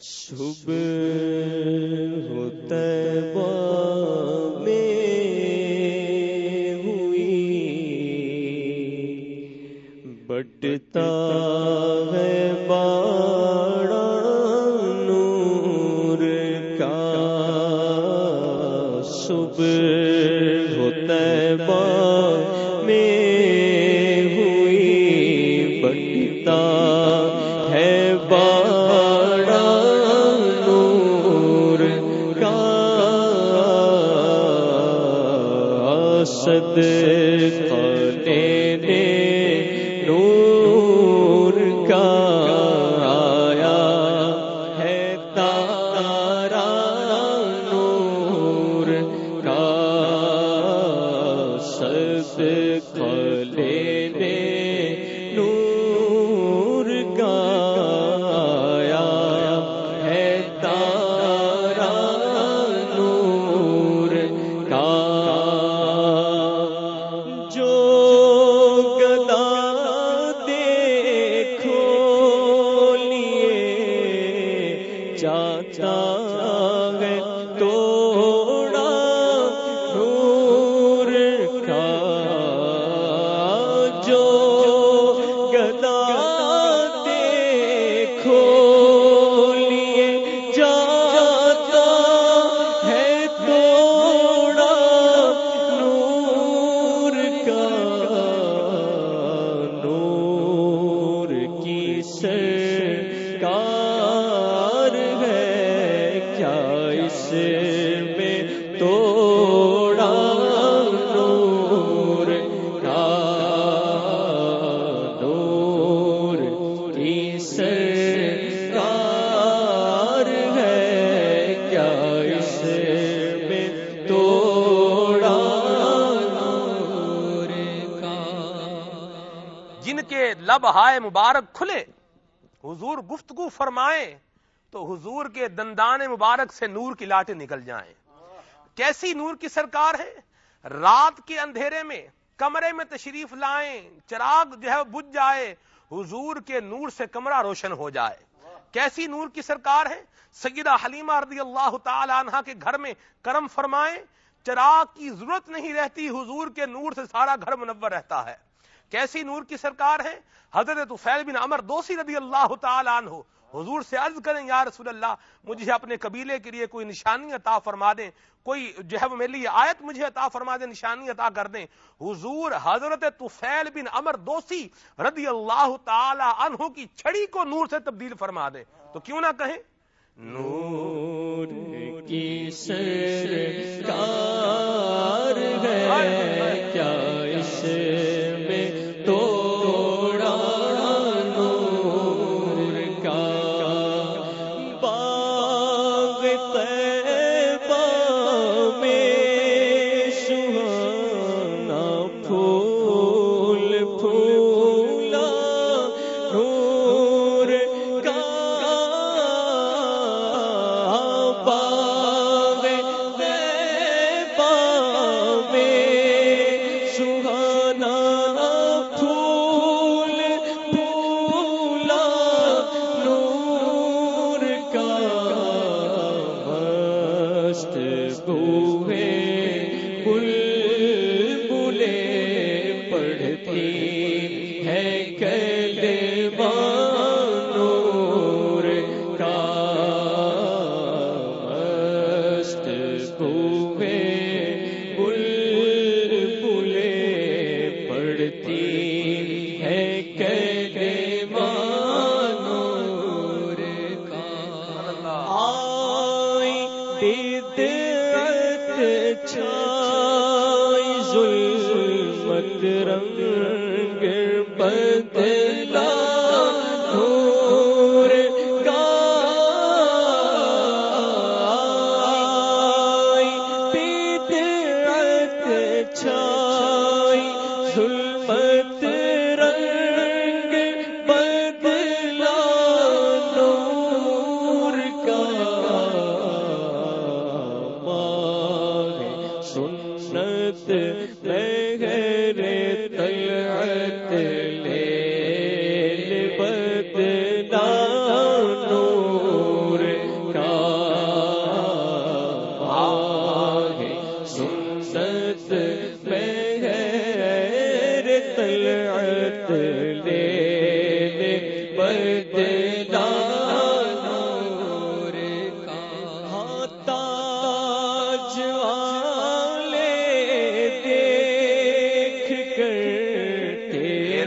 شب ہوتے چاچا کے لب ہائے مبارک کھلے، حضور گفتگو فرمائیں تو حضور کے دندان مبارک سے نور کی لاٹیں نکل جائیں۔ کیسی نور کی سرکار ہے؟ رات کے اندھیرے میں کمرے میں تشریف لائیں، چراغ جو ہے بجھ جائے، حضور کے نور سے کمرہ روشن ہو جائے۔ کیسی نور کی سرکار ہے؟ سیدہ حلیمہ رضی اللہ تعالی عنہ کے گھر میں کرم فرمائیں، چراغ کی ضرورت نہیں رہتی، حضور کے نور سے سارا گھر منور رہتا ہے۔ کیسی نور کی سرکار ہے؟ حضرت طفیل بن عمر دوسی رضی اللہ تعالی عنہ، حضور سے عرض کریں، یا رسول اللہ، مجھے اپنے قبیلے کے لیے کوئی نشانی عطا فرما دیں، کوئی جو ہے وہ میرے لیے آیت مجھے عطا فرما دیں نشانی عطا کر دیں۔ حضور حضرت طفیل بن عمر دوسی رضی اللہ تعالی عنہ کی چھڑی کو نور سے تبدیل فرما دیں۔ تو کیوں نہ کہیں؟ نور کی سرکار ہے، کیا اس پڑھتی ہے کلمہ نور کا۔ آئی بدعت چھائی، ظلمت رنگ بدلا نور کا۔ آئی بدعت چھائی، ظلمت پر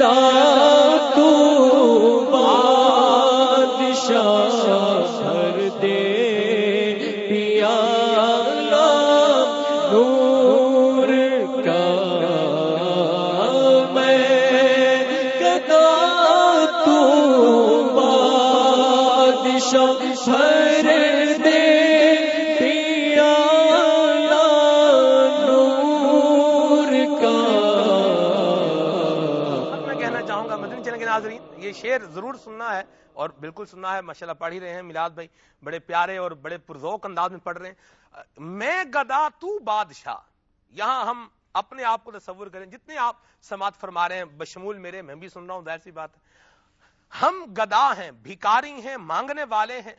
گدا ناظرین یہ شعر ضرور سننا ہے اور بالکل سننا ہے، ماشاءاللہ پڑھ ہی رہے ہیں میلاد بھائی، بڑے پیارے اور بڑے پرذوق انداز میں پڑھ رہے ہیں۔ میں گدا تو بادشاہ، یہاں ہم اپنے آپ کو تصور کریں۔ جتنے آپ سماعت فرما رہے ہیں، بشمول میرے، میں بھی سن رہا ہوں، ظاہر سی بات ہے۔ ہم گدا ہیں، بھکاری ہیں، مانگنے والے ہیں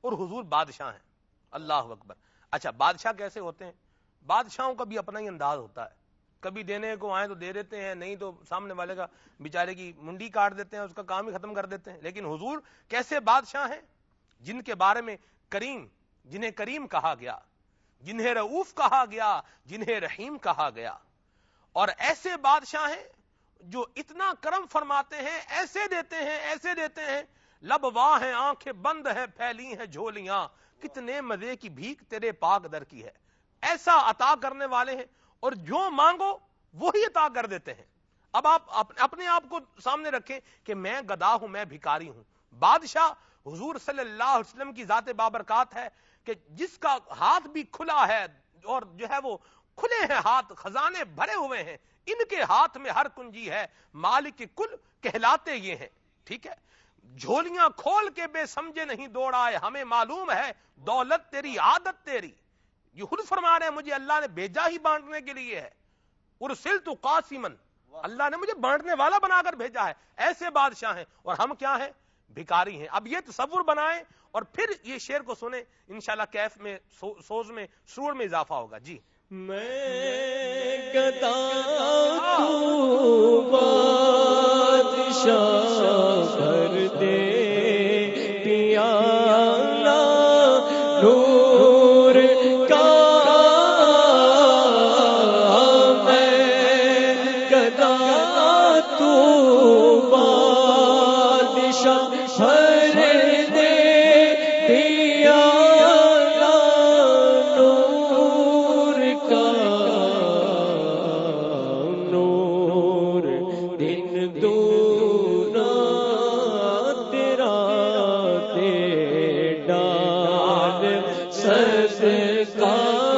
اور حضور بادشاہ ہیں۔ اللہ اکبر۔ اچھا بادشاہ کیسے ہوتے ہیں؟ بادشاہوں کا بھی اپنا ہی انداز ہوتا ہے۔ کبھی دینے کو آئیں تو دے دیتے ہیں، نہیں تو سامنے والے کا بیچارے کی منڈی کاٹ دیتے ہیں، اس کا کام ہی ختم کر دیتے ہیں۔ لیکن حضور کیسے بادشاہ ہیں؟ جن کے بارے میں کریم، جنہیں کریم کہا گیا، جنہیں رعوف کہا گیا، جنہیں رحیم کہا گیا۔ اور ایسے بادشاہ ہیں جو اتنا کرم فرماتے ہیں، ایسے دیتے ہیں، ایسے دیتے ہیں۔ لب واہ ہیں، آنکھیں بند ہیں، پھیلی ہیں جھولیاں۔ کتنے مزے کی بھیک تیرے پاک در کی ہے۔ ایسا عطا کرنے والے ہیں۔ اور جو مانگو وہی عطا کر دیتے ہیں۔ اب آپ اپنے آپ کو سامنے رکھیں کہ میں گدا ہوں، میں بھکاری ہوں۔ بادشاہ حضور صلی اللہ علیہ وسلم کی ذات بابرکات ہے کہ جس کا ہاتھ بھی کھلا ہے اور جو ہے وہ کھلے ہیں ہاتھ، خزانے بھرے ہوئے ہیں۔ ان کے ہاتھ میں ہر کنجی ہے۔ مالک کل کہلاتے یہ ہیں۔ ٹھیک ہے؟ جھولیاں کھول کے بے سمجھے نہیں دوڑائے ہمیں معلوم ہے، دولت تیری، عادت تیری۔ یہ خود فرما رہے ہیں مجھے اللہ نے بھیجا ہی بانٹنے کے لیے ہے۔ ارسل تو قاسمن اللہ نے مجھے بانٹنے والا بنا کر بھیجا ہے۔ ایسے بادشاہ ہیں۔ اور ہم کیا ہیں؟ بھکاری ہیں۔ اب یہ تصور بنائیں اور پھر یہ شعر کو سنیں۔ انشاءاللہ کیف میں سو- سوز میں سرور میں اضافہ ہوگا۔ جی۔ میں بادشاہ بھر دے۔ گدا تو بادشاہ دے نور کا نور دن دونا تیرا کا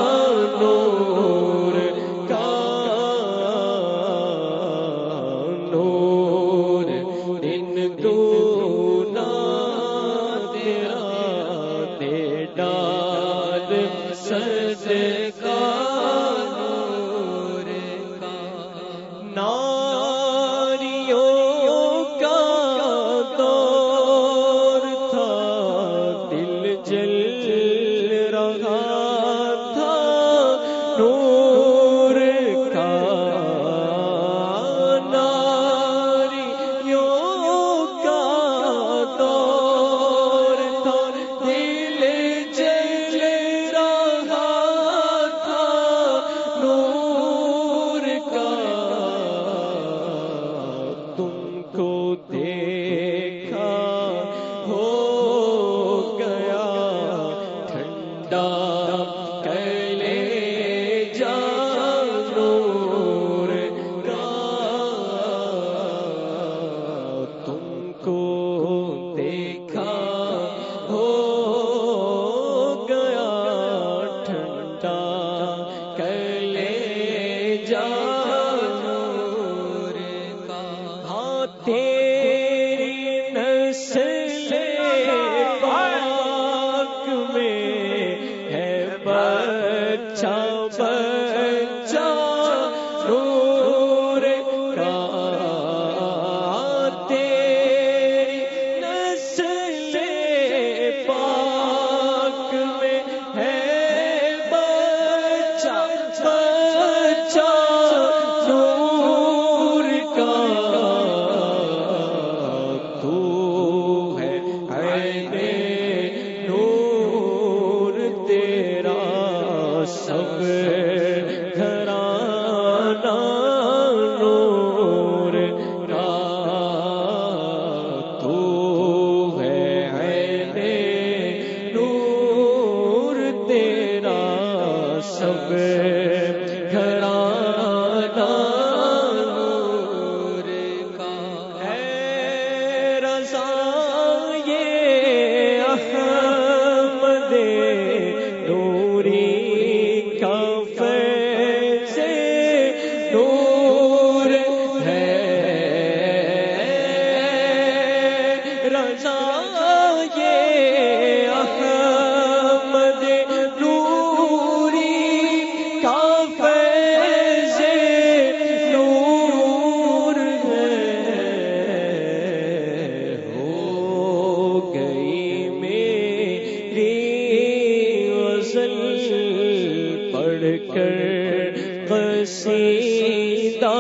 قصیدہ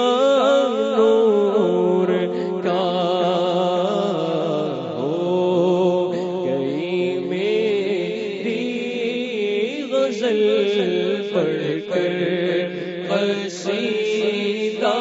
نور کا ہو۔ گئی میری غزل پڑھ کر قصیدہ